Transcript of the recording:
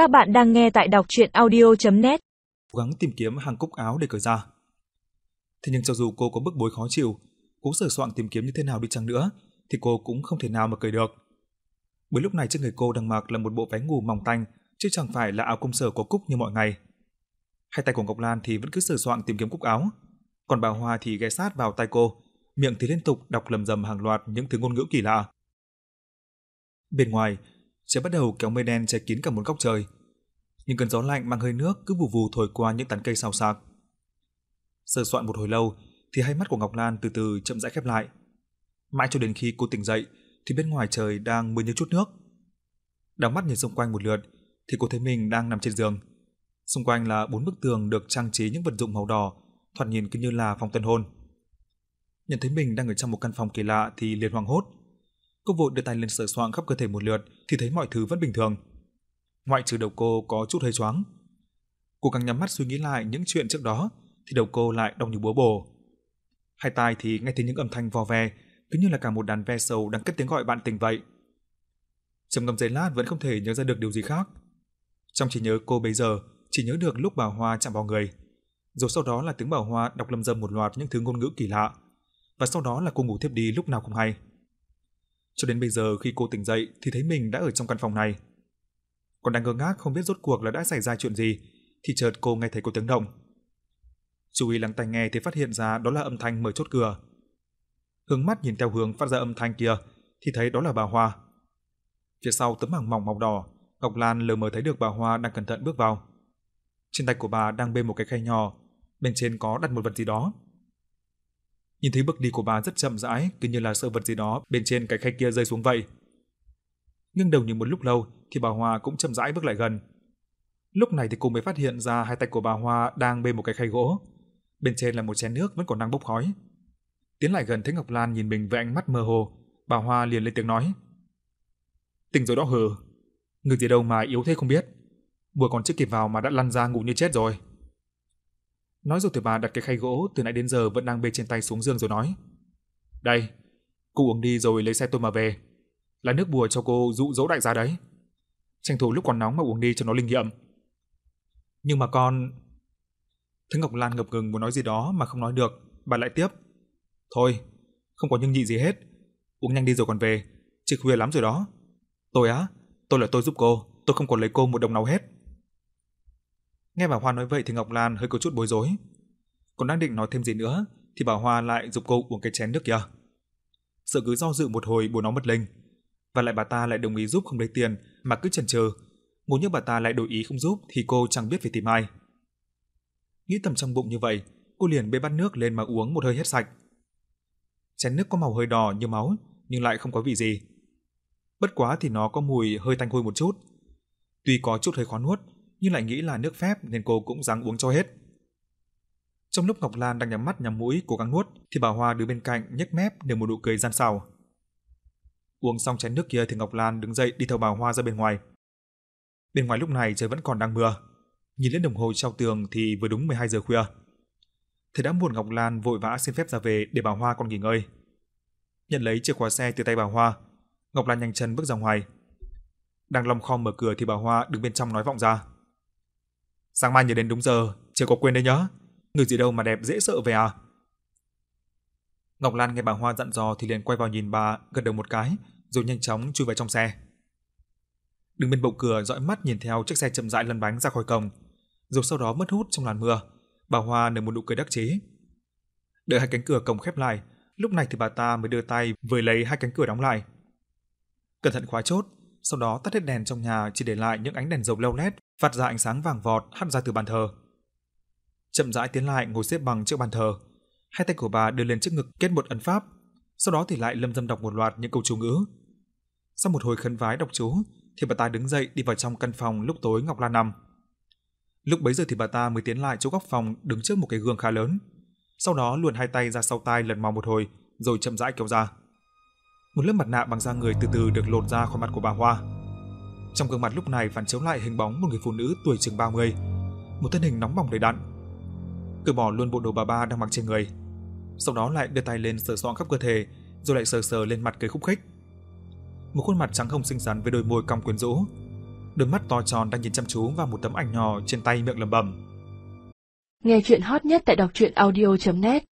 Các bạn đang nghe tại đọc chuyện audio.net Cố gắng tìm kiếm hàng cúc áo để cởi ra. Thế nhưng cho dù cô có bức bối khó chịu, cố sửa soạn tìm kiếm như thế nào đi chăng nữa, thì cô cũng không thể nào mà cởi được. Bởi lúc này trên người cô đang mặc là một bộ váy ngủ mỏng tanh, chứ chẳng phải là áo công sở có cúc như mọi ngày. Hai tay của Ngọc Lan thì vẫn cứ sửa soạn tìm kiếm cúc áo, còn bà Hoa thì ghé sát vào tay cô, miệng thì liên tục đọc lầm rầm hàng loạt những thứ ngôn ngữ kỳ lạ. Bên ngoài, trời bắt đầu kéo mây đen che kín cả một góc trời. Những cơn gió lạnh mang hơi nước cứ vù vù thổi qua những tán cây xào xạc. Sơ soạn một hồi lâu thì hai mắt của Ngọc Lan từ từ chậm rãi khép lại. Mãi cho đến khi cô tỉnh dậy thì bên ngoài trời đang mưa như chút nước. Đảo mắt nhìn xung quanh một lượt thì cô thấy mình đang nằm trên giường. Xung quanh là bốn bức tường được trang trí những vật dụng màu đỏ, thoạt nhìn cứ như là phòng tân hôn. Nhận thấy mình đang ở trong một căn phòng kỳ lạ thì liền hoảng hốt. Cô vội đưa tay lên sờ soạng khắp cơ thể một lượt thì thấy mọi thứ vẫn bình thường. Ngoại trừ đầu cô có chút hơi choáng. Cô càng nhắm mắt suy nghĩ lại những chuyện trước đó thì đầu cô lại đau như búa bổ. Hai tai thì nghe thấy những âm thanh vò ve, cứ như là cả một đàn ve sầu đang cất tiếng gọi bạn tình vậy. Trầm ngâm giây lát vẫn không thể nhớ ra được điều gì khác. Trong trí nhớ cô bây giờ chỉ nhớ được lúc bà Hoa chạm vào người. Rồi sau đó là tiếng bà Hoa đọc lâm dâm một loạt những thứ ngôn ngữ kỳ lạ. Và sau đó là cô ngủ thiếp đi lúc nào không hay. Cho đến bây giờ khi cô tỉnh dậy thì thấy mình đã ở trong căn phòng này. Còn đang ngơ ngác không biết rốt cuộc là đã xảy ra chuyện gì thì chợt cô nghe thấy có tiếng động. Chú ý lắng tai nghe thì phát hiện ra đó là âm thanh mở chốt cửa. Hướng mắt nhìn theo hướng phát ra âm thanh kia thì thấy đó là bà Hoa. Phía sau tấm màng mỏng màu đỏ, Ngọc Lan lờ mờ thấy được bà Hoa đang cẩn thận bước vào. Trên tay của bà đang bê một cái khay nhỏ, bên trên có đặt một vật gì đó. Nhìn thấy bước đi của bà rất chậm rãi, cứ như là sợ vật gì đó bên trên cái khay kia rơi xuống vậy. Ngưng đầu nhìn một lúc lâu thì bà Hoa cũng chậm rãi bước lại gần. Lúc này thì cô mới phát hiện ra hai tay của bà Hoa đang bê một cái khay gỗ. Bên trên là một chén nước vẫn còn đang bốc khói. Tiến lại gần thấy Ngọc Lan nhìn mình với ánh mắt mơ hồ, bà Hoa liền lên tiếng nói: "Tỉnh rồi đó hừ, người gì đâu mà yếu thế không biết. Vừa còn chưa kịp vào mà đã lăn ra ngủ như chết rồi." Nói rồi thì bà đặt cái khay gỗ từ nãy đến giờ vẫn đang bê trên tay xuống giường rồi nói: "Đây, cô uống đi rồi lấy xe tôi mà về. Là nước bùa cho cô dụ dỗ đại gia đấy. Tranh thủ lúc còn nóng mà uống đi cho nó linh nghiệm." Nhưng mà con Thấy Ngọc Lan ngập ngừng muốn nói gì đó mà không nói được, bà lại tiếp: "Thôi, không có nhưng nhị gì hết, uống nhanh đi rồi còn về, chứ khuya lắm rồi đó." "Tôi á, tôi là tôi giúp cô, tôi không còn lấy cô một đồng nào hết." Nghe bà Hoa nói vậy thì Ngọc Lan hơi có chút bối rối. Còn đang định nói thêm gì nữa thì bà Hoa lại giúp cô uống cái chén nước kia. Sợ cứ do dự một hồi bố nó mất linh. Và lại bà ta lại đồng ý giúp không lấy tiền mà cứ chần chờ. Muốn như bà ta lại đổi ý không giúp thì cô chẳng biết phải tìm ai. Nghĩ tầm trong bụng như vậy, cô liền bê bát nước lên mà uống một hơi hết sạch. Chén nước có màu hơi đỏ như máu nhưng lại không có vị gì. Bất quá thì nó có mùi hơi tanh hôi một chút. Tuy có chút hơi khó nuốt nhưng lại nghĩ là nước phép nên cô cũng ráng uống cho hết. Trong lúc Ngọc Lan đang nhắm mắt nhắm mũi cố gắng nuốt thì bà Hoa đứng bên cạnh nhếch mép nở một nụ cười gian xảo. Uống xong chén nước kia thì Ngọc Lan đứng dậy đi theo bà Hoa ra bên ngoài. Bên ngoài lúc này trời vẫn còn đang mưa. Nhìn lên đồng hồ treo tường thì vừa đúng 12 giờ khuya. Thế đã muộn Ngọc Lan vội vã xin phép ra về để bà Hoa còn nghỉ ngơi. Nhận lấy chìa khóa xe từ tay bà Hoa, Ngọc Lan nhanh chân bước ra ngoài. Đang lòng khom mở cửa thì bà Hoa đứng bên trong nói vọng ra. Sáng mai nhớ đến đúng giờ, chưa có quên đấy nhá. Người gì đâu mà đẹp dễ sợ về à? Ngọc Lan nghe bà Hoa dặn dò thì liền quay vào nhìn bà, gật đầu một cái, rồi nhanh chóng chui vào trong xe. Đứng bên bậu cửa dõi mắt nhìn theo chiếc xe chậm rãi lăn bánh ra khỏi cổng, rồi sau đó mất hút trong làn mưa. Bà Hoa nở một nụ cười đắc chí. Đợi hai cánh cửa cổng khép lại, lúc này thì bà ta mới đưa tay với lấy hai cánh cửa đóng lại. Cẩn thận khóa chốt, sau đó tắt hết đèn trong nhà chỉ để lại những ánh đèn dầu leo lét phát ra ánh sáng vàng vọt hắt ra từ bàn thờ. Chậm rãi tiến lại ngồi xếp bằng trước bàn thờ, hai tay của bà đưa lên trước ngực kết một ấn pháp, sau đó thì lại lâm dâm đọc một loạt những câu chú ngữ. Sau một hồi khấn vái đọc chú, thì bà ta đứng dậy đi vào trong căn phòng lúc tối Ngọc Lan nằm. Lúc bấy giờ thì bà ta mới tiến lại chỗ góc phòng đứng trước một cái gương khá lớn. Sau đó luồn hai tay ra sau tai lần mò một hồi, rồi chậm rãi kéo ra. Một lớp mặt nạ bằng da người từ từ được lột ra khỏi mặt của bà Hoa. Trong gương mặt lúc này phản chiếu lại hình bóng một người phụ nữ tuổi chừng 30, một thân hình nóng bỏng đầy đặn. Cởi bỏ luôn bộ đồ bà ba đang mặc trên người, sau đó lại đưa tay lên sờ soạng khắp cơ thể, rồi lại sờ sờ lên mặt cười khúc khích. Một khuôn mặt trắng hồng xinh xắn với đôi môi cong quyến rũ. đôi mắt to tròn đang nhìn chăm chú vào một tấm ảnh nhỏ trên tay miệng lẩm bẩm. Nghe chuyện hot nhất tại đọc truyện audio.net